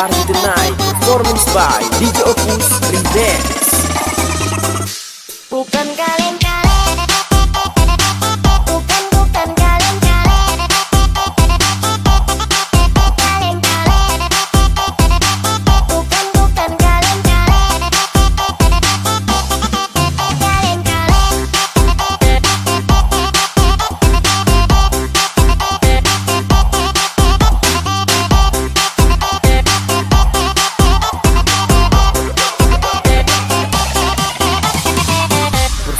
party tonight, performance by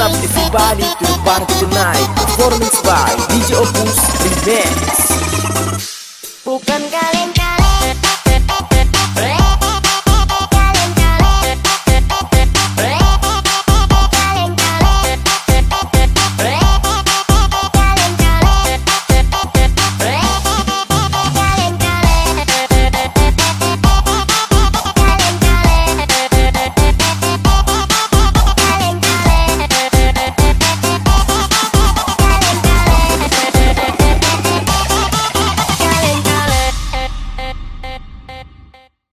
up everybody? To the party tonight. Performance by DJ Opus Remix. Bukan kalian kalian